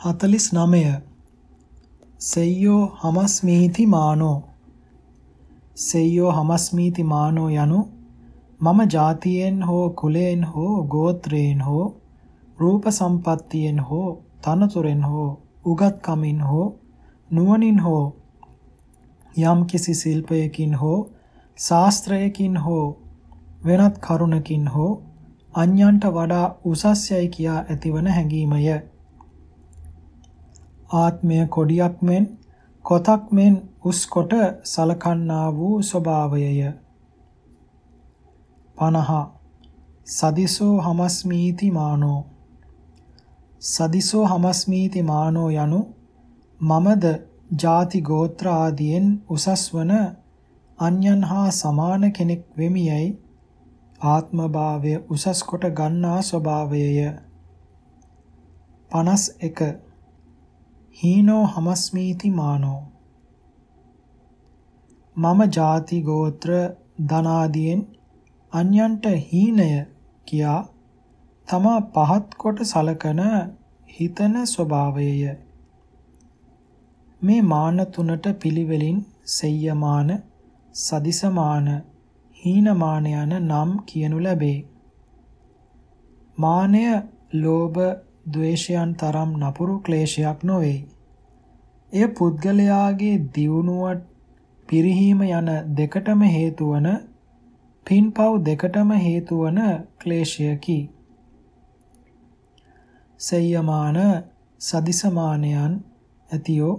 49 සෙය්‍යෝ හමස්මීති මානෝ. සෙය්‍යෝ හමස්මීති මානෝ යනු මම ජාතියෙන් හෝ කුලයෙන් හෝ ගෝත්‍රයෙන් හෝ රූප සම්පත්තියෙන් හෝ තනතුරෙන් හෝ උගත්කමින් හෝ නුවණින් හෝ යම් කිසි ශිල්පයකින් හෝ ශාස්ත්‍රයකින් හෝ වෙනත් කරුණකින් හෝ අන්‍යන්ට වඩා උසස් යයි කියා ඇතිවන හැඟීමය. ආත්මය කොඩියක් මෙන් කොතක් මෙන් උස් කොට සලකන්නා වූ ස්වභාවයය. 50 සදිසෝ හමස්මීති මානෝ. සදිසෝ හමස්මීති මානෝ යනු මමද ಜಾති ගෝත්‍ර ආදියෙන් උසස් වන අන්‍යයන් හා සමාන කෙනෙක් වෙමියයි ආත්මභාවය උසස් කොට ගන්නා ස්වභාවයය. 51 හීනෝ හමස්මීති මානෝ. මම ಜಾති ගෝත්‍ර ධනාදියෙන් අන්‍යන්ට හීනය කියා තමා පහත් කොට සලකන හිතන ස්වභාවයය. මේ මාන තුනට පිළිවෙලින් සෙය්‍යමාන සදිසමාන හීනමාන යන නම් කියනු ලැබේ. මානය ලෝභ ද්වේෂයන් තරම් නපුරු ක්ලේශයක් නොවේ. එය පුද්ගලයාගේ දියුණුවට පිරිහීම යන දෙකටම හේතු වන පින්පව් දෙකටම හේතු වන ක්ලේශයකි. සය්‍යමාන සදිසමානයන් ඇතියෝ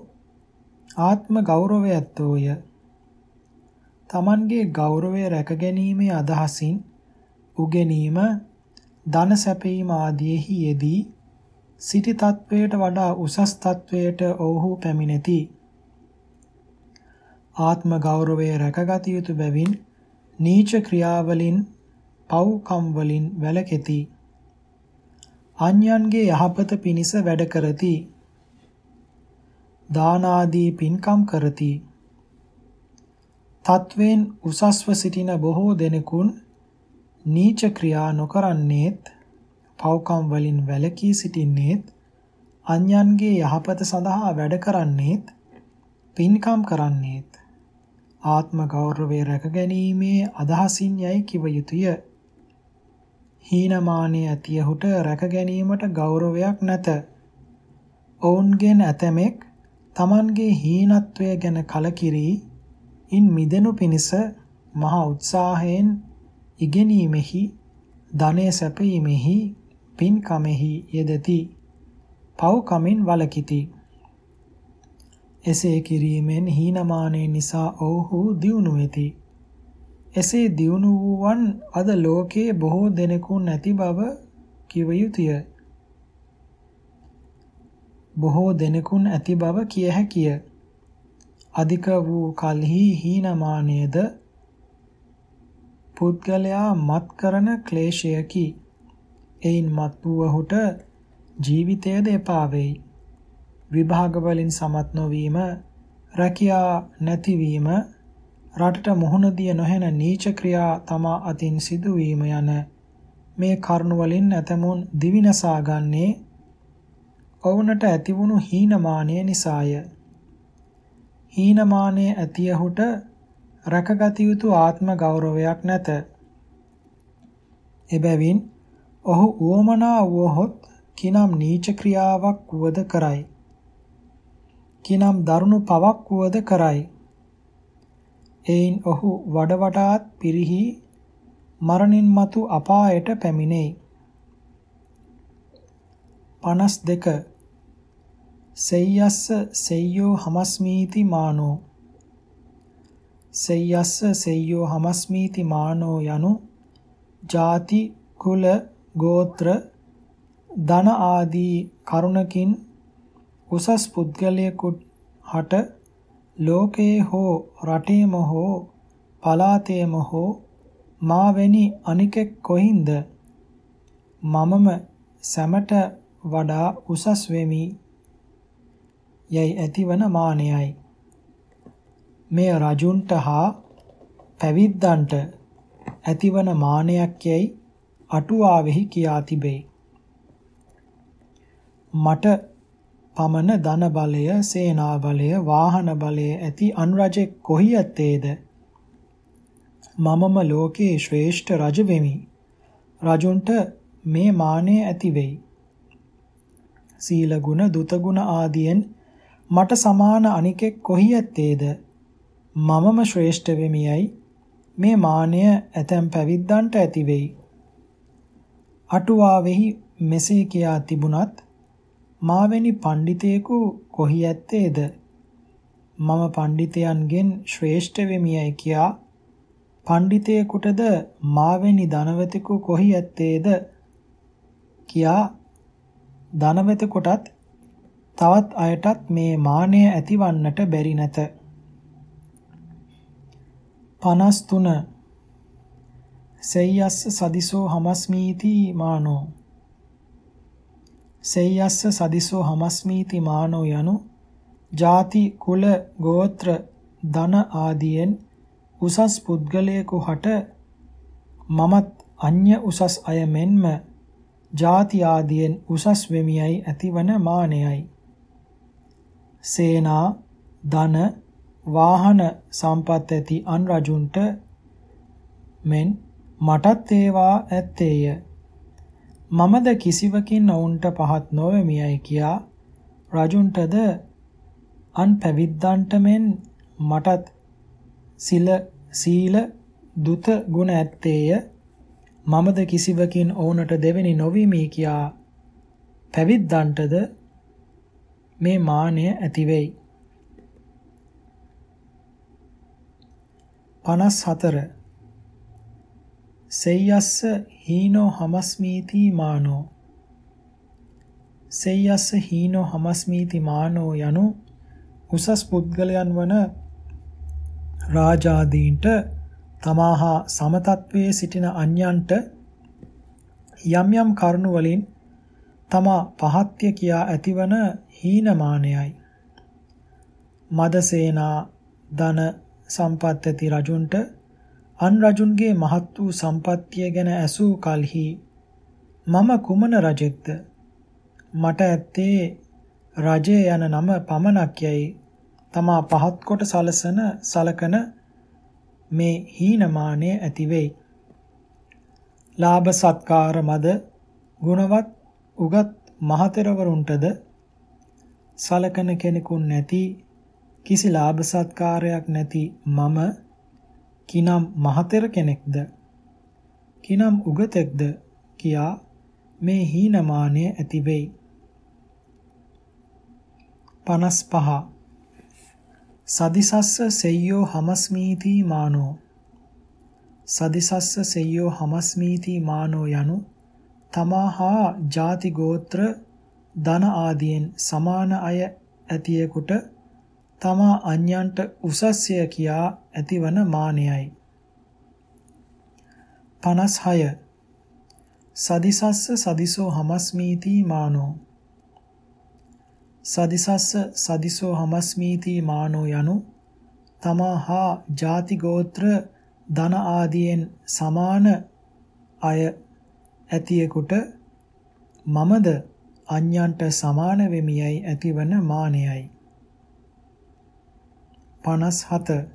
ආත්ම ගෞරවය ඇත්තෝය. Tamanගේ ගෞරවය රැකගැනීමේ අදහසින් උගෙනීම ධන සැපීම ආදීෙහි යෙදී සිටි තත්වයට වඩා උසස් තත්වයට ඔවුහු පැමිණෙති. ආත්ම ගෞරවය රැකගත යුතු බැවින් නීච ක්‍රියාවලින් පව්කම් වලින් වැළකෙති. අන්‍යයන්ගේ යහපත පිණිස වැඩ කරති. දාන ආදී පින්කම් කරති. තත්වෙන් උසස්ව සිටින බොහෝ දෙනෙකුන් නීච ක්‍රියා නොකරන්නේත් පව්කම් වලින් වැළකී සිටින්නේත් අන්‍යයන්ගේ යහපත සඳහා වැඩ කරන්නේත් පින්කම් කරන්නේත් ආත්ම ගෞරවය රැකගැනීමේ අදහසින් යයි කිව යුතුය. හීනමානයේ ඇතියහුට රැකගැනීමට ගෞරවයක් නැත. ඔවුන්ගෙන් ඇතමෙක් Tamanගේ හීනත්වය ගැන කලකිරී ඉන් මිදෙනු පිණිස මහා උත්සාහයෙන් ඉගෙනීමෙහි ධනය සැපීමෙහි පින්කමෙහි යෙදති. පව්කමින් වලකිති. එසේ කිරීමෙන් හීනමානය නිසා ඔවුහු දියුණු වෙති. එසේ දියුණු වූවන් අද ලෝකයේ බොහෝ දෙනෙකු නැති බව කිව යුතුය. බොහෝ දෙනෙකුන් ඇති බව කිය හැකිය. අධික වූ කල්හි හීනමානයේද පුද්ගලයා මත් කරන ක්ලේශයකි. එයින් මත් වූවහුට ජීවිතයද එපා වෙයි. විභාග වලින් සමත් නොවීම, රැකියා නැතිවීම, රටට මුහුණ දිය නොහැන නීච ක්‍රියා තමා අතින් සිදුවීම යන මේ කරුණ වලින් ඇතමුන් දිවිනසා ගන්නේ ඔවුන්ට ඇතිවුණු හීනමානය නිසාය. හීනමානය ඇතියහුට රැකගත යුතු ආත්ම ගෞරවයක් නැත. එබැවින් ඔහු උවමනා වුවහොත් කිනම් නීච ක්‍රියාවක් වුවද කරයි. කිනම් දරුණු පවක් වුවද කරයි. එයින් ඔහු වඩ වඩාත් පිරිහි මරණින් මතු අපායට පැමිණෙයි. 52 සෙය්‍යස්ස සෙය්‍යෝ හමස්මීති මානෝ සෙය්‍යස්ස සෙය්‍යෝ හමස්මීති මානෝ යනු ಜಾති කුල ගෝත්‍ර ධන ආදී කරුණකින් උසස් පුද්ගලයෙකුට හට ලෝකයේ හෝ රටේම හෝ පලාතේම හෝ මාවැනි අනිකෙක් කොහින්ද මමම සැමට වඩා උසස් වෙමි යයි ඇතිවන මානයයි. මෙය රජුන්ට හා පැවිද්දන්ට ඇතිවන මානයක් යයි අටුවාවෙහි කියා තිබේ. මට පමණ ධන බලය, සේනා බලය, වාහන බලය ඇති අනුරජෙක් කොහි ඇත්තේද? මමම ලෝකේ ශ්‍රේෂ්ඨ රජ වෙමි. රජුන්ට මේ මානය ඇති වෙයි. සීල ගුණ, දුත ගුණ ආදියෙන් මට සමාන අනිකෙක් කොහි ඇත්තේද? මමම ශ්‍රේෂ්ඨ වෙමියයි මේ මානය ඇතැම් පැවිද්දන්ට ඇති වෙයි. අටුවාවෙහි මෙසේ කියා තිබුණත් මාවැනි පඬිතේකු කොහි ඇත්තේද? මම පඬිතයන්ගෙන් ශ්‍රේෂ්ඨ වෙමියයි කියා පඬිතේකුටද මාවැනි ධනවතෙකු කොහි ඇත්තේද? කියා ධනවතෙකුටත් තවත් අයටත් මේ මානය ඇතිවන්නට බැරි නැත. 53 සෙය්‍යස්ස සදිසෝ හමස්මීති මානෝ. සෙය්‍යස්ස සදිසෝ හමස්මීති මානෝ යනු ಜಾති කුල ගෝත්‍ර ධන ආදියෙන් උසස් පුද්ගලයෙකු හට මමත් අඤ්‍ය උසස් අය මෙන්ම ಜಾති ආදියෙන් උසස් වෙමියයි ඇතිවන මානයයි. සේනා ධන වාහන සම්පත් ඇති අන් රජුන්ට මෙන් මටත් ඒවා ඇත්තේය. මමද කිසිවකින් ඔවුන්ට පහත් නොවෙමියයි කියා රජුන්ටද අන් පැවිද්දන්ට මෙන් මටත් සිල සීල දුත ගුණ ඇත්තේය. මමද කිසිවකින් ඔවුන්ට දෙවෙනි නොවීමි කියා පැවිද්දන්ටද මේ මානය ඇති වෙයි. 54 සෙය්‍යස්ස හීනෝ හමස්මීති මානෝ. සෙය්‍යස්ස හීනෝ හමස්මීති මානෝ යනු උසස් පුද්ගලයන් වන රාජාදීන්ට තමාහා සමතත්වයේ සිටින අන්‍යයන්ට යම් යම් කරුණු වලින් තමා පහත්ය කියා ඇතිවන හීනමානයයි මදසේනා ධන සම්පත් ඇති රජුන්ට අන් රජුන්ගේ මහත් වූ සම්පත්තිය ගැන ඇසූ කලෙහි මම කුමන රජෙක්ද මට ඇත්තේ රජය යන නම පමණක් යයි තමා පහත් කොට සලසන සලකන මේ හීනමානය ඇති වෙයි. ලාභ සත්කාර මද ගුණවත් උගත් මහතෙරවරුන්ටද සලකන කෙනෙකුන් නැති කිසි ලාභ සත්කාරයක් නැති මම කිනම් මහතෙර කෙනෙක්ද? කිනම් උගතෙක්ද? කියා මේ හීනමානය ඇති වෙයි. 55 සදිසස්ස සෙය්‍යෝ හමස්මීති මානෝ. සදිසස්ස සෙය්‍යෝ හමස්මීති මානෝ යනු තමාහා ಜಾති ගෝත්‍ර ධන ආදියෙන් සමාන අය ඇතියෙකුට තමා අන්‍යයන්ට උසස්ය කියා ඇතිවන මානයයි. 56 සදිසස්ස සදිසෝ හමස්මීති මානෝ. සදිසස්ස සදිසෝ හමස්මීති මානෝ යනු තමාහා ಜಾති ගෝත්‍ර ධන ආදියෙන් සමාන අය ඇතියෙකුට මමද අන්‍යයන්ට සමාන වෙමියයි ඇතිවන මානයයි. 57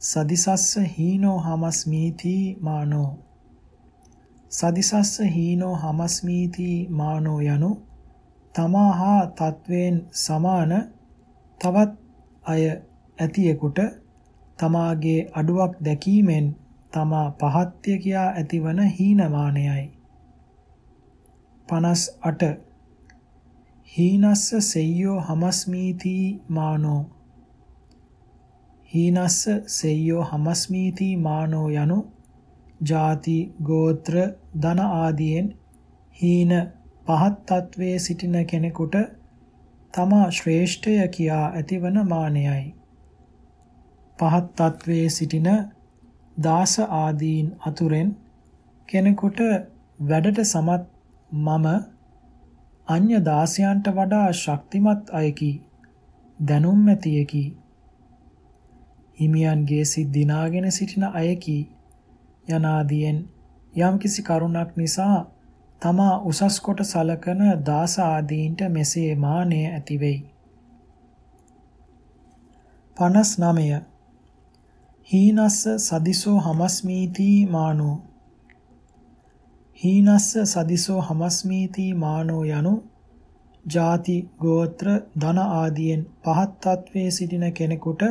සදිසස්ස හීනෝ හමස්මීති මානෝ. සදිසස්ස හීනෝ හමස්මීති මානෝ යනු තමාහා තත්වයෙන් සමාන තවත් අය ඇතියෙකුට තමාගේ අඩුවක් දැකීමෙන් තමා පහත්ය කියා ඇතිවන හීනමානයයි. 58 හීනස්ස සෙය්‍යෝ හමස්මීති මානෝ. හීනස්ස සෙය්‍යෝ හමස්මීති මානෝ යනු ಜಾති ගෝත්‍ර ධන ආදියෙන් හීන පහත් තත්වයේ සිටින කෙනෙකුට තමා ශ්‍රේෂ්ඨය කියා ඇතිවන මානයයි. පහත් තත්වයේ සිටින දාස ආදීන් අතුරෙන් කෙනෙකුට වැඩට සමත් මම අන්‍ය දාසයන්ට වඩා ශක්තිමත් අයකි. දැනුම් ඇතියකි හිමියන්ගේ සිත් දිනාගෙන සිටින අයකි. යනාදීන් යම්කිසි කරුණක් නිසා තමා උසස් කොට සලකන දාස ආදීන්ට මෙසේ මානය ඇති වෙයි. 59 හීනස්ස සදිසෝ හමස්මීති මානෝ. හීනස්ස සදිසෝ හමස්මීති මානෝ යනු. ಜಾති ගෝත්‍ර ධන ආදියෙන් පහත් තත්වයේ සිටින කෙනෙකුට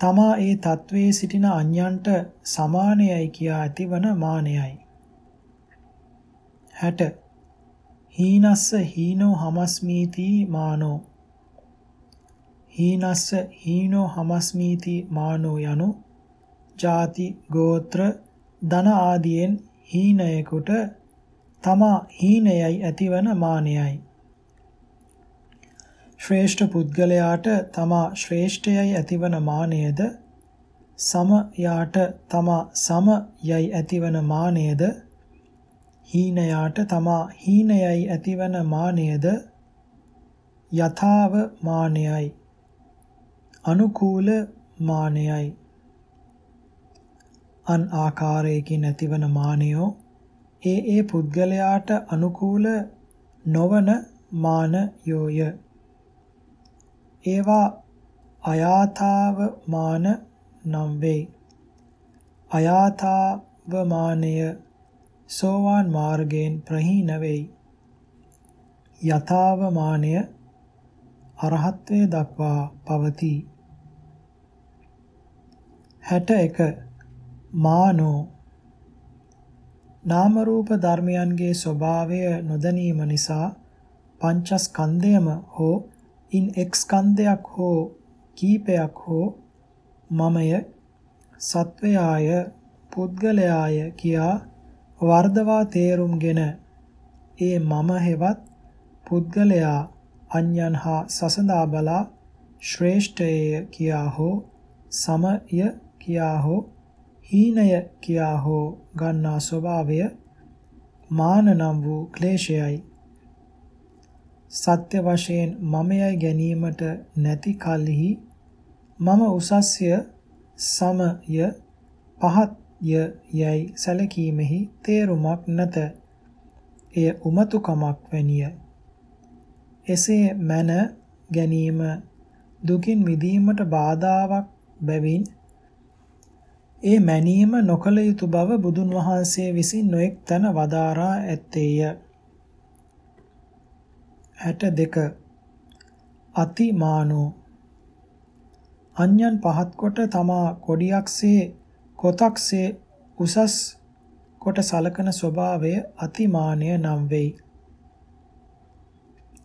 තමා ඒ තත්වයේ සිටින අන්‍යයන්ට සමානයයි කියා ඇතිවන මානයයි. 60 හීනස්ස හීනෝ හමස්මීති මානෝ. හීනස්ස හීනෝ හමස්මීති මානෝ යනු ಜಾති ගෝත්‍ර ධන ආදියෙන් හීනයෙකුට තමා හීනයයි ඇතිවන මානයයි. ශ්‍රේෂ්ඨ පුද්ගලයාට තමා ශ්‍රේෂ්ඨයයි ඇතිවන මානයද? සමයාට තමා සම යයි ඇතිවන මානයද? හීනයාට තමා හීනයයි ඇතිවන මානයද? යථාව මානයයි. අනුකූල මානයයි. අන් ආකාරයකින් ඇතිවන මානයෝ ඒ ඒ පුද්ගලයාට අනුකූල නොවන මානයෝය. ඒවා අයාතාව මාන නම් වෙයි. අයාතාව මානය සෝවාන් මාර්ගයෙන් ප්‍රහීන වෙයි. යථාව මානය අරහත්වයේ දක්වා පවතී. 61 මානෝ නාම රූප ධර්මයන්ගේ ස්වභාවය නොදැනීම නිසා පංචස්කන්ධයම හෝ ඉන් එක් ස්කන්ධයක් හෝ කීපයක් හෝ මමය සත්වයාය පුද්ගලයාය කියා වර්ධවා තේරුම්ගෙන ඒ මම හෙවත් පුද්ගලයා අන්‍යයන් හා සසඳා බලා ශ්‍රේෂ්ඨය කියා හෝ සමය කියා හෝ හීනය කියා හෝ ගන්නා ස්වභාවය මාන නම් වූ ක්ලේශයයි. සත්‍ය වශයෙන් මමයයි ගැනීමට නැති කලෙහි මම උසස්ය සමය පහත්ය යයි සැලකීමෙහි තේරුමක් නැත එය උමතුකමක් වැනිය එසේ මන ගැනීම දුකින් මිදීමට බාධාවක් බැවින් ඒ මැනීම නොකල යුතු බව බුදුන් වහන්සේ විසින් නොඑක් තැන වදාරා ඇත්තේය. 62 අතිමානෝ අන්‍යයන් පහත් කොට තමා කොඩියක්සේ කොතක්සේ උසස් කොට සලකන ස්වභාවය අතිමානය නම් වෙයි.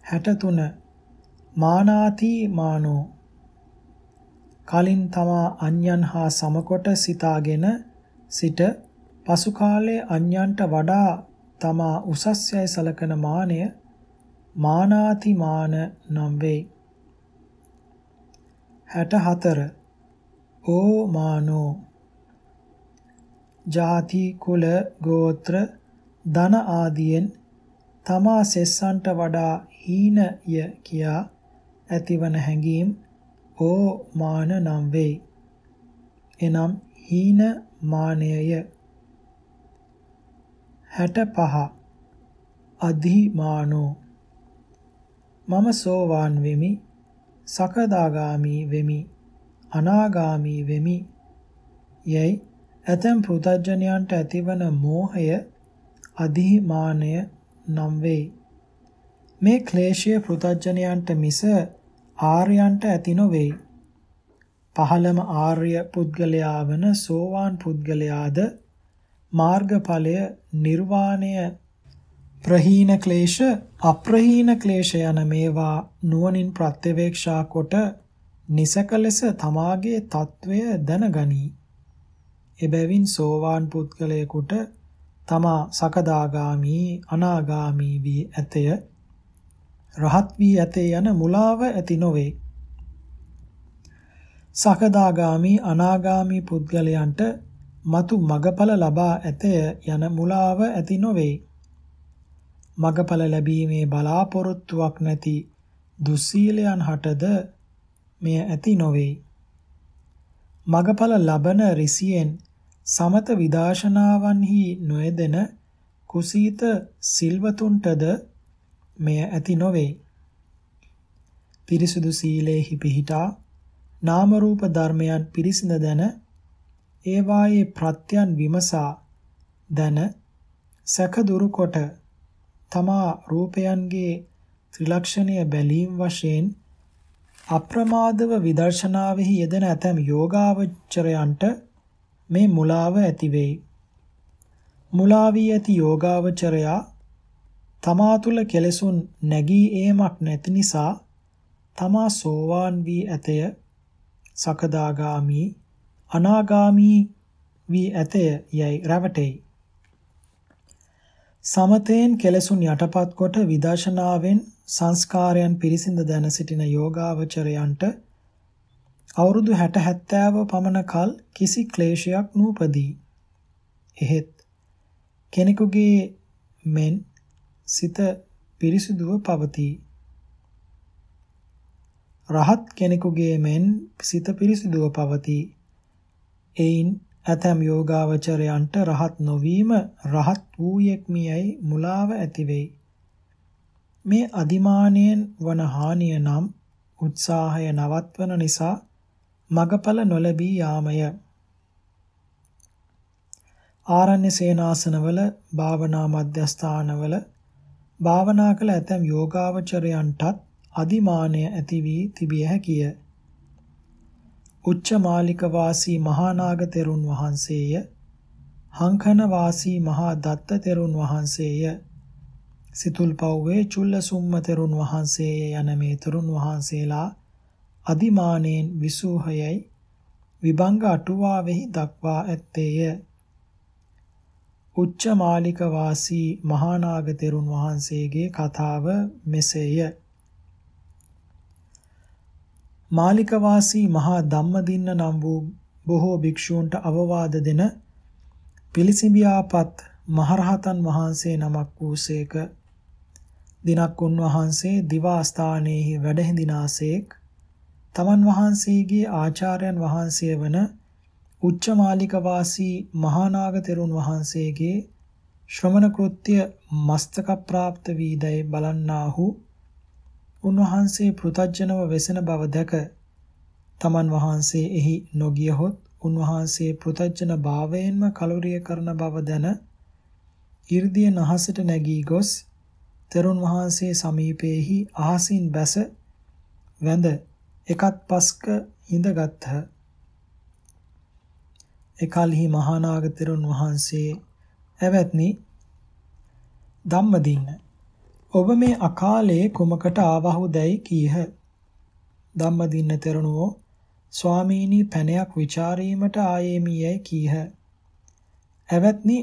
63 මානාති මානෝ කලින් තමා අන්‍යයන් හා සමකොට සිතාගෙන සිට පසු කාලයේ අන්‍යයන්ට වඩා තමා උසස්යයි සලකන මානය මානාති මාන නම් වේ 64 ඕ මානෝ. ಜಾති කුල ගෝත්‍ර ධන ආදියෙන් තමා සෙස්සන්ට වඩා හීනය කියා ඇතිවන හැඟීම් ඕ මාන නම් වේ. එනම් හීන මානයය. 65 අධිමානෝ. මම සෝවාන් වෙමි. සකදාගාමි වෙමි. අනාගාමි වෙමි. යයි ඇතම් පෘතජ්ජනයන්ට ඇතිවන මෝහය අධිමානය නම් වේ මේ ක්ලේශය පෘතජ්ජනයන්ට මිස ආර්යයන්ට ඇති නොවේයි. පහළම ආර්ය පුද්ගලයා වන සෝවාන් පුද්ගලයාද මාර්ගඵලය නිර්වාණය ප්‍රහීන ක්ලේශ අප්‍රහීන ක්ලේශ යන මේවා නුවණින් ප්‍රත්‍යවේක්ෂා කොට නිසක ලෙස තමාගේ తත්වය දැනගනී. එබැවින් සෝවාන් පුද්ගලයෙකුට තමා සකදාගාමි අනාගාමි වී ඇතය රහත් වී ඇතේ යන මුලාව ඇති නොවේ. සකදාගාමි අනාගාමි පුද්ගලයන්ට මතු මගඵල ලබා ඇතය යන මුලාව ඇති නොවේ. මගඵල ලැබීමේ බලාපොරොත්තුවක් නැති දුස්සීලයන් හටද මෙය ඇති නොවේ. මගඵල ලබන රිසියෙන් සමත විදාශනාවන්හි නොයෙදෙන කුසීත සිල්වතුන්ටද මෙය ඇති නොවේ. පිරිසුදු සීලේහි පිහිටා නාම රූප ධර්මයන් පිරිසිඳ දැන ඒවායේ ප්‍රත්‍යයන් විමසා දැන සැක දුරු කොට තමා රූපයන්ගේ ත්‍රිලක්ෂණය බැලීම් වශයෙන් අප්‍රමාදව විදර්ශනාවෙහි යෙදෙන ඇතැම් යෝගාවචරයන්ට මේ මුලාව ඇති වෙයි. මුලා වී ඇති යෝගාවචරයා තමා තුල කෙලෙසුන් නැගී ඒමක් නැති නිසා තමා සෝවාන් වී ඇතය සකදාගාමි අනාගාමි වී ඇතය යයි රැවටෙයි. සමතයෙන් කෙලසුන් යටපත් කොට විදර්ශනාවෙන් සංස්කාරයන් පිරිසිඳ දැන සිටින යෝගාවචරයන්ට අවුරුදු 60 70 පමණ කල කිසි ක්ලේශයක් නූපදී. එහෙත් කෙනෙකුගේ මෙන් සිත පිරිසිදුව පවතී. රහත් කෙනෙකුගේ මෙන් සිත පිරිසිදුව පවතී. එයින් ඇතම් යෝගාවචරයන්ට රහත් නොවීම රහත් වූයෙක්මියයි මුලාව ඇති වෙයි. මේ අදිමානයෙන් වන හානිය නම් උත්සාහය නවත්වන නිසා මගඵල නොලැබී යාමය. ආරණ්‍ය සේනාසනවල භාවනා මධ්‍යස්ථානවල භාවනා කළ ඇතැම් යෝගාවචරයන්ටත් අදිමානය ඇති වී තිබිය හැකිය. උච්ච මාලික වාසී මහා නාග තෙරුන් වහන්සේය. හංකන වාසී මහා දත්ත තෙරුන් වහන්සේය. සිතුල්පව්වේ චුල්ලසුම්ම තෙරුන් වහන්සේය යන මේ තෙරුන් වහන්සේලා අදිමානෙන් විසූහයයි විභංග අටුවාවෙහි දක්වා ඇත්තේය. උච්ච මාලික වාසී මහා නාග තෙරුන් වහන්සේගේ කතාව මෙසේය. මාලිකවාසී මහා ධම්මදින්න නම් වූ බොහෝ භික්ෂූන්ට අවවාද දෙන පිළිසිඹියාපත් මහරහතන් වහන්සේ නමක් වූසේක. දිනක් උන්වහන්සේ දිවා ස්ථානයේහි වැඩ හිඳිනාසේක් තමන් වහන්සේගේ ආචාර්යයන් වහන්සේ වන උච්චමාලික වාසී මහානාග තෙරුන් වහන්සේගේ ශ්‍රමණ කෘත්‍ය මස්තක ප්‍රාප්ත වීදයි බලන්නාහු. උන්වහන්සේ පෘතජ්ජනව වෙසෙන බව දැක තමන් වහන්සේ එහි නොගියහොත් උන්වහන්සේ පෘතජ්ජන භාවයෙන්ම කලුරිය කරන බව දැන 이르දිය නහසට නැගී ගොස් තෙරුන් වහන්සේ සමීපයේහි අහසින් බැස වැඳ එකත් පස්ක හිඳගත්හ එකල්හි මහානාග තෙරුන් වහන්සේ ඇවැත්නි ධම්මදින්න. ඔබ මේ අකාලේ කුමකට ආවහු දැයි කීහ. ධම්මදින්න තෙරණුවෝ ස්වාමීනි පැනයක් ਵਿਚාරීමට ආයේමි යයි කීහ. ඇවැත්නි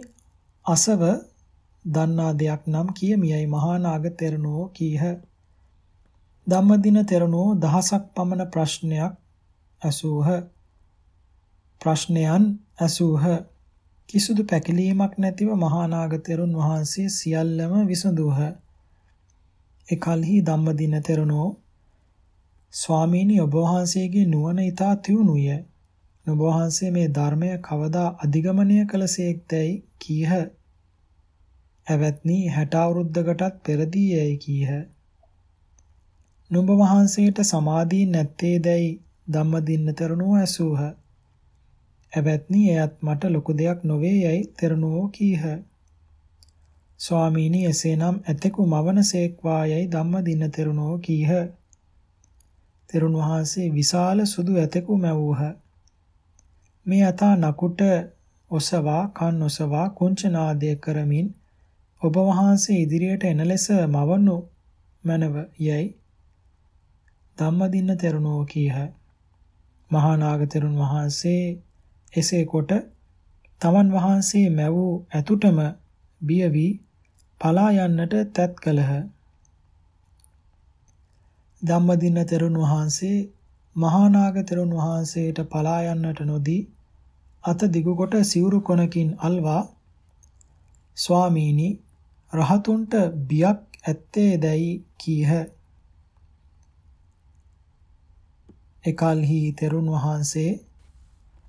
අසව දන්නා දෙයක් නම් කියමියයි මහා නාග තෙරණුවෝ කීහ. ධම්මදින තෙරණුවෝ දහසක් පමණ ප්‍රශ්නයක් ඇසූහ. ප්‍රශ්නයන් ඇසූහ. කිසිදු පැකිලීමක් නැතිව මහා නාග තෙරුන් වහන්සේ සියල්ලම විසඳුහ. එකල්හි ධම්මදින තෙරණෝ ස්වාමීනි ඔබ වහන්සේගේ නුවණ ඊතා තියුණුය. ඔබ වහන්සේ මේ ධර්මය කවදා අධිගමනය කළසේක්දයි කීහ. ඇවැත්නි 60 අවුරුද්දකටත් පෙරදී යයි කීහ. නුඹ වහන්සේට සමාධිය නැත්තේදයි ධම්මදින්න තෙරණෝ ඇසූහ. ඇවැත්නි එයත් මට ලොකු දෙයක් නොවේ යයි තෙරණෝ කීහ. ස්වාමීනි එසේනම් ඇතෙකු මවනසේක්වා යයි ධම්මදින තෙරුණෝ කීහ. තෙරුණ වහන්සේ විශාල සුදු ඇතෙකු මැවූහ. මේ අතා නකුට ඔසවා කන් ඔසවා කුංචනාදය කරමින් ඔබ වහන්සේ ඉදිරියට එන ලෙස මවනු මනව යයි ධම්මදින්න තෙරුණෝ කීහ. මහා නාග තෙරුණ වහන්සේ එසේ කොට තමන් වහන්සේ මැවූ ඇතුටම බිය වී පලා යන්නට තැත් කළහ. ධම්මදින තෙරුන් වහන්සේ මහානාග තෙරුන් වහන්සේට පලා යන්නට නොදී අත දිගු කොට සිවුරු කොනකින් අල්වා ස්වාමීනි රහතුන්ට බියක් ඇත්තේ දැයි කීහ. එකල්හි තෙරුන් වහන්සේ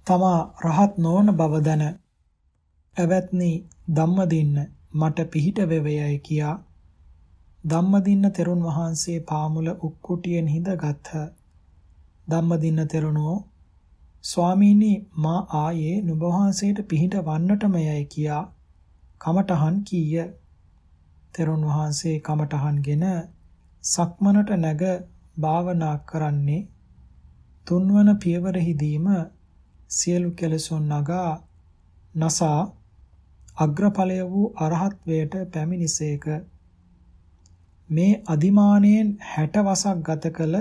තමා රහත් නොවන බව දැන ඇවැත්නි ධම්මදින්න මට පිහිට වෙවයයි කියා ධම්මදින්න තෙරුන් වහන්සේ පාමුල උක්කුටියෙන් හිඳගත්හ. ධම්මදින්න තෙරුණෝ ස්වාමීනි මා ආයේ නුඹ වහන්සේට පිහිට වන්නටම යයි කියා කමටහන් කීය. තෙරුන් වහන්සේ කමටහන්ගෙන සක්මනට නැග භාවනා කරන්නේ තුන්වන පියවරෙහිදීම සියලු කෙලෙසුන් නගා නසා අග්‍රඵලය වූ අරහත්වයට පැමිණිසේක මේ අදිමානයෙන් 60 වසක් ගත කළ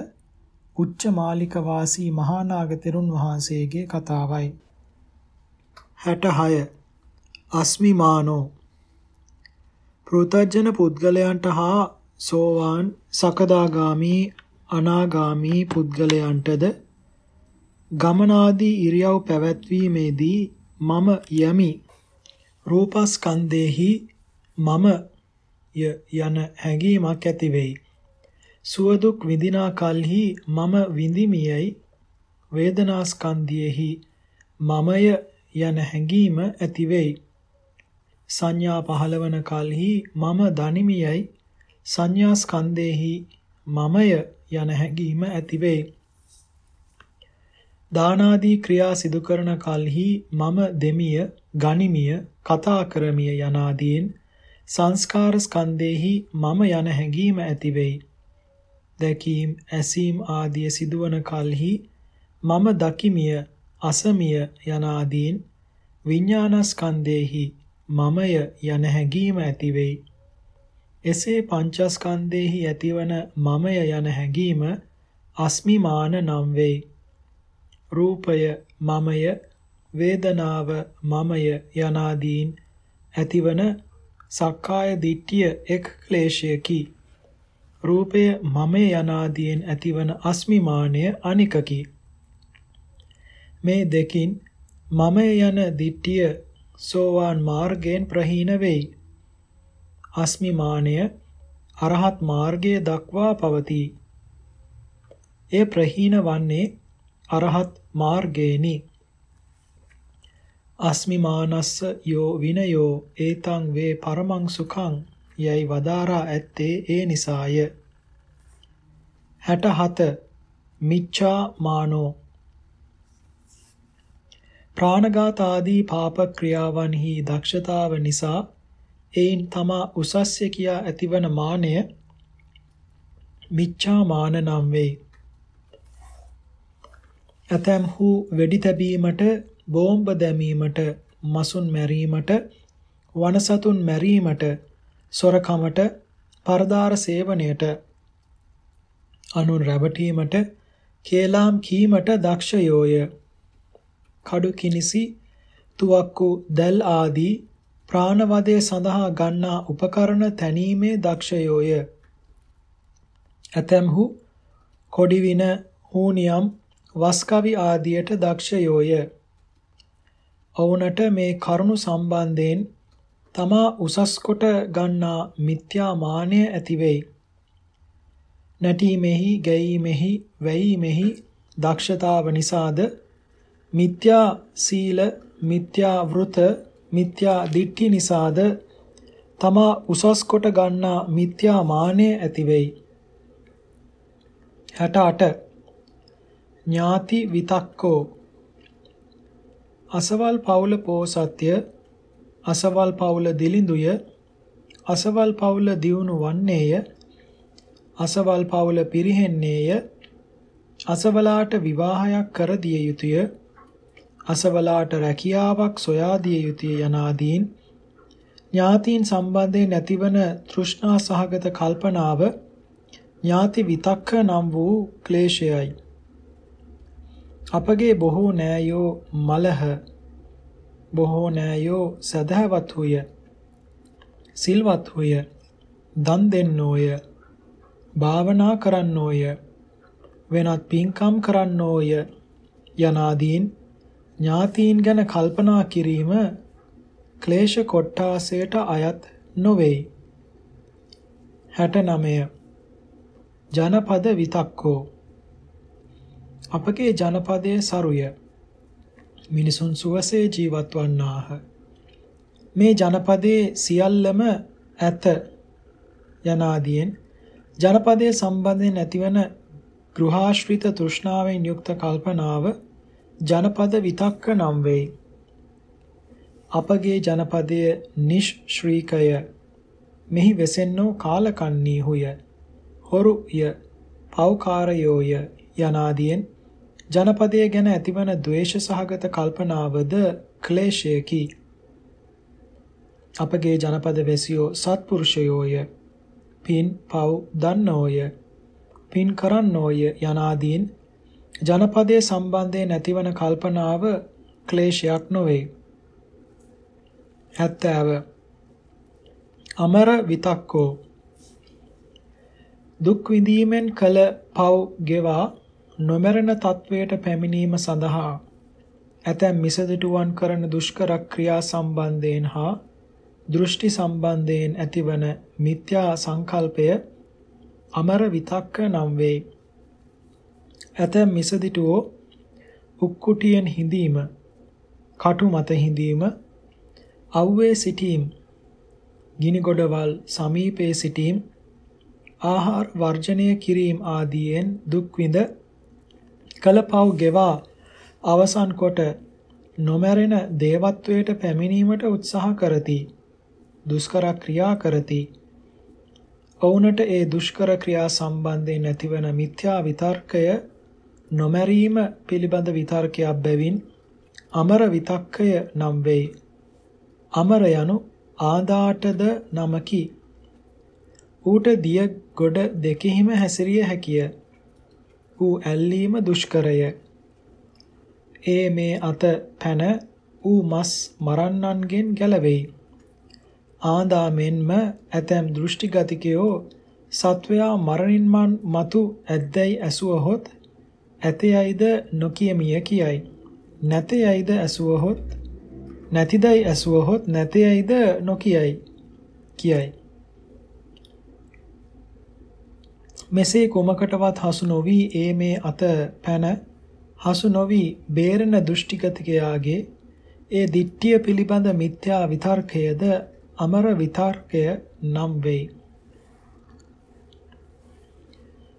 උච්ච මාලික වාසී මහා නාග තෙරුන් වහන්සේගේ කතාවයි. 66 අස්මිමානෝ. පෘතජන පුද්ගලයන්ට හා සෝවාන් සකදාගාමි අනාගාමි පුද්ගලයන්ටද ගමනාදී ඉරියව් පැවැත්වීමේදී මම යමි. රූපස්කන්ධේහි මම යන හැඟීමක් ඇති වෙයි. සුවදුක් විඳිනා කල්හි මම විඳිමියයි වේදනාස්කන්ධයේහි මමය යන හැඟීම ඇති වෙයි. සංඥා පහළවන කල්හි මම දනිමියයි සංඥා ස්කන්ධේහි මමය යන හැඟීම ඇති වෙයි. දානාදී ක්‍රියා සිදු කරන කල්හි මම දෙමිය, ගනිමිය, කතා කරමිය යනාදීන් සංස්කාර ස්කන්ධේහි මම යන හැඟීම ඇති වෙයි. දැකීම්, ඇසීම් ආදී සිදුවන කල්හි මම දකිමිය, අසමිය යනාදීන් විඥානස්කන්ධේහි මමය යන හැඟීම ඇති වෙයි. එසේ පංචස්කන්ධේහි ඇතිවන මමය යන හැඟීම අස්මිමාන නම් වෙයි. රූපය මමය වේදනාව මමය යනාදීන් ඇතිවන සක්කාය දිට්ඨිය එක් ක්ලේශයකි. රූපය මමය යනාදීන් ඇතිවන අස්මිමානය අනිකකි. මේ දෙකින් මමය යන දිට්ඨිය සෝවාන් මාර්ගයෙන් ප්‍රහීන වෙයි. අස්මිමානය අරහත් මාර්ගයේ දක්වා පවතී. එය ප්‍රහීන වන්නේ අරහත් මාර්ගේනි. අස්මිමානස්ස යෝ විනයෝ ඒතං වේ පරමං සුඛං යයි වදාරා ඇත්තේ ඒ නිසාය. 67 මිච්ඡා මානෝ. ප්‍රාණඝාත ආදී පාප ක්‍රියාවන්හි දක්ෂතාව නිසා එයින් තමා උසස්ය කියා ඇතිවන මානය මිච්ඡා මාන නම් වෙයි ඇතැම්හු වෙඩි තැබීමට, බෝම්බ දැමීමට, මසුන් මැරීමට, වනසතුන් මැරීමට, සොරකමට, පරදාර සේවනයට, අනුන් රැවටීමට, කේලාම් කීමට දක්ෂයෝය. කඩු කිනිසි, තුවක්කු දැල් ආදී ප්‍රාණවදය සඳහා ගන්නා උපකරණ තැනීමේ දක්ෂයෝය. ඇතැම්හු කොඩිවින හූනියම් වස්කවි ආදියට දක්ෂයෝය. ඔවුනට මේ කරුණු සම්බන්ධයෙන් තමා උසස් කොට ගන්නා මිත්‍යා මානය ඇති වෙයි. නැටීමෙහි, ගැයීමෙහි, වැයීමෙහි දක්ෂතාව නිසාද මිත්‍යා සීල, මිත්‍යා වෘත, මිත්‍යා දිට්ඨි නිසාද තමා උසස් කොට ගන්නා මිත්‍යා මානය ඇති වෙයි. 68 ඥාති විතක්කෝ. අසවල් පවුල පෝසත්ය අසවල් පවුල දිලිඳුය අසවල් පවුල දියුණු වන්නේය අසවල් පවුල පිරිහෙන්නේය අසවලාට විවාහයක් කර දිය යුතුය අසවලාට රැකියාවක් සොයා දිය යුතුය යනාදීන් ඥාතීන් සම්බන්ධයෙන් ඇතිවන තෘෂ්ණා සහගත කල්පනාව ඥාති විතක්ක නම් වූ ක්ලේශයයි. අපගේ බොහෝ නෑයෝ මලහ බොහෝ නෑයෝ සදහවත් හුය සිල්වත් හුය දන් දෙන්නෝය භාවනා කරන්නෝය වෙනත් පින්කම් කරන්නෝය යනාදීන් ඥාතීන් ගැන කල්පනා කිරීම ක්ලේශ කොට්ටාසයට අයත් නොවේයි. 69 ජනපද විතක්කෝ. අපගේ ජනපදයේ සරුය. මිනිසුන් සුවසේ ජීවත් වන්නාහ. මේ ජනපදයේ සියල්ලම ඇත යනාදීන් ජනපදයේ සම්බන්ධයෙන් ඇතිවන ගෘහාශ්‍රිත තෘෂ්ණාවෙන් යුක්ත කල්පනාව ජනපද විතක්ක නම් වෙයි. අපගේ ජනපදයේ නිශ්ශ්‍රීකය. මෙහි වෙසෙන්නෝ කාලකන්නීහුය හොරුය පෞකාරයෝය යනාදීන් ජනපදයේ ගැන ඇතිවන ද්වේෂ සහගත කල්පනාවද ක්ලේශයකි. අපගේ ජනපද වැසියෝ සත්පුරුෂයෝය. පින් පව් දන්නෝය. පින් කරන්නෝය යනාදීන් ජනපදයේ සම්බන්ධයෙන් ඇතිවන කල්පනාව ක්ලේශයක් නොවේ. හැත්තෑව අමර විතක්කෝ දුක් විඳීමෙන් කල පව් ගෙවා නොමරණ තත්වයට පැමිණීම සඳහා ඇතැම් මිසදිටුවන් කරන දුෂ්කර ක්‍රියා සම්බන්ධයෙන් හා දෘෂ්ටි සම්බන්ධයෙන් ඇතිවන මිත්‍යා සංකල්පය අමර විතක්ක නම් වේ. ඇතැම් මිසදිටුවෝ උක්කුටියෙන් හිඳීම, කටු මත හිඳීම, අව්වේ සිටීම, ගිනි ගොඩවල් සමීපයේ සිටීම, ආහාර වර්ජනය කිරීම ආදීයෙන් දුක් විඳ කලපව් ගෙවා අවසන් කොට නොමැරෙන දේවත්වයට පැමිණීමට උත්සාහ කරති. දුෂ්කර ක්‍රියා කරති. ඔවුනට ඒ දුෂ්කර ක්‍රියා සම්බන්ධයෙන් ඇතිවන මිත්‍යා විතර්කය නොමැරීම පිළිබඳ විතර්කයක් බැවින් අමර විතක්කය නම් වෙයි. අමර යනු ආදාටද නමකි. ඌට දිය ගොඩ දෙකෙහිම හැසිරිය හැකිය. ඌ ඇල්ලීම දුෂ්කරය. ඒ මේ අත පැන ඌ මස් මරන්නන්ගෙන් ගැලවෙයි. ආදා මෙන්ම ඇතැම් දෘෂ්ටිගතිකයෝ සත්වයා මරණින් මතු ඇද්දැයි ඇසුවහොත් ඇතයයිද නොකියමිය කියයි. නැතයයිද ඇසුවහොත් නැතිදයි ඇසුවහොත් නැතයයිද නොකියයි කියයි. මෙසේ කොමකටවත් හසු නොවි ඒ මේ අත පැන හසු නොවි බේරෙන දෘෂ්ටිගතිකයාගේ ඒ දිට්ඨිය පිළිබඳ මිත්‍යා විතර්කයද අමර විතර්කය නම් වෙයි.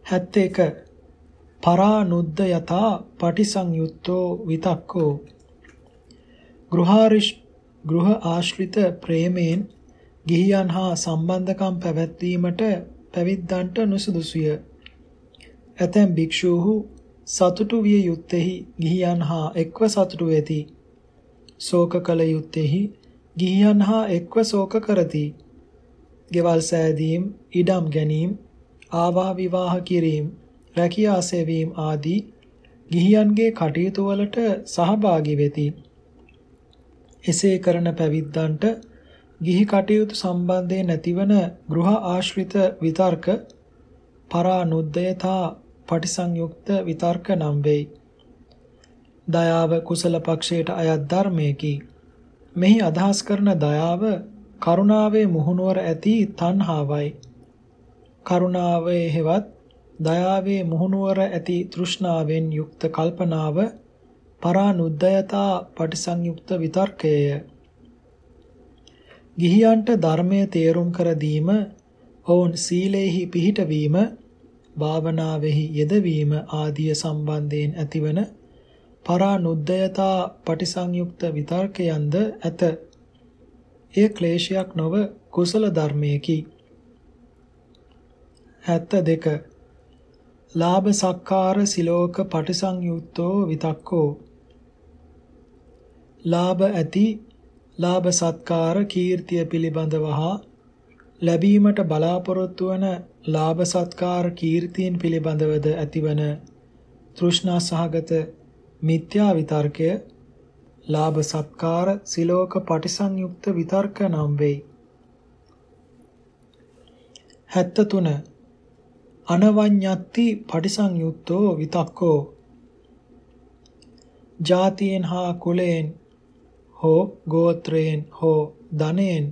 71 පරානුද්ද යතා පටිසංයුත්තෝ විතක්කෝ ගෘහාරිෂ් ගෘහ ආශ්‍රිත ප්‍රේමයෙන් ගිහියන් හා සම්බන්ධකම් පැවැත්වීමට පැවිද්දන්ට නුසුදුසුය. ඇතැම් භික්ෂූහු සතුටු විය යුත්තේහි ගිහියන් හා එක්ව සතුටු වෙති. ශෝක කල යුත්තේහි ගිහියන් හා එක්ව ශෝක කරති. ගෙවල් සෑදීම්, ඉඩම් ගැනීම, ආවාහ විවාහ කිරීම, රැකියා සෙවීම ආදී ගිහියන්ගේ කටයුතු වලට සහභාගී වෙති. එසේ කරන පැවිද්දන්ට ගිහි කටයුතු සම්බන්ධයෙන් ඇතිවන ගෘහ ආශ්‍රිත විතර්ක පරානුද්යතා පටිසංයුක්ත විතර්ක නම් වෙයි. දයාව කුසල පක්ෂයට අයත් ධර්මයකි. මෙහි අදහස් කරන දයාව කරුණාවේ මුහුණුවර ඇති තණ්හාවයි. කරුණාවේ හෙවත් දයාවේ මුහුණුවර ඇති තෘෂ්ණාවෙන් යුක්ත කල්පනාව පරානුද්යතා පටිසංයුක්ත විතර්කයය. ගිහියන්ට ධර්මය තේරුම් කර දීම, ඔවුන් සීලේහි පිහිටවීම, භාවනාවෙහි යෙදවීම ආදිය සම්බන්ධයෙන් ඇතිවන පරානුද්යතා පටිසංයුක්ත විතර්කයන්ද ඇත. එය ක්ලේශයක් නොව කුසල ධර්මයකි. 72 ලාභ සක්කාර සිලෝක පටිසංයුක්තෝ විතක්කෝ ලාභ ඇති ලාභ සත්කාර කීර්තිය පිළිබඳව හා ලැබීමට බලාපොරොත්තු වන ලාභ සත්කාර කීර්තීන් පිළිබඳවද ඇතිවන තෘෂ්ණා සහගත මිත්‍යා විතර්කය ලාභ සත්කාර සිලෝක පටිසංයුක්ත විතර්ක නම් වෙයි. 73 අනවඤ්ඤත්ති පටිසංයුක්තෝ විතක්කෝ. ජාතියෙන් හා කුලයෙන් හෝ ගෝත්‍රයෙන් හෝ ධනයෙන්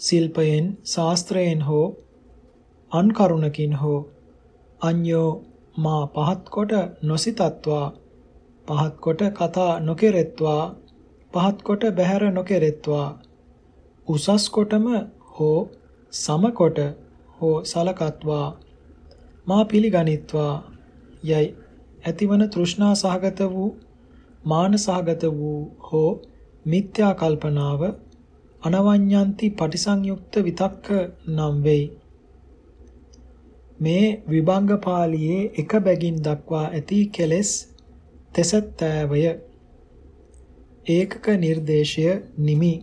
ශිල්පයෙන් ශාස්ත්‍රයෙන් හෝ අන් කරුණකින් හෝ අඤ්ඤෝ මා පහත් කොට නොසිතත්වා පහත් කොට කතා නොකෙරෙත්වා පහත් කොට බැහැර නොකෙරෙත්වා උසස් කොටම හෝ සම කොට හෝ සලකත්වා මා පිළිගනිත්වා. යයි ඇතිවන තෘෂ්ණා සහගත වූ මාන සහගත වූ හෝ මිත්‍යා කල්පනාව අනවඤ්ඤන්ති පටිසංයුක්ත විතක්ක නම් වෙයි. මේ විභංග පාළියේ එක බැගින් දක්වා ඇති කෙලෙස් තෙසත්තෑවය ඒකක නිර්දේශය නිමි.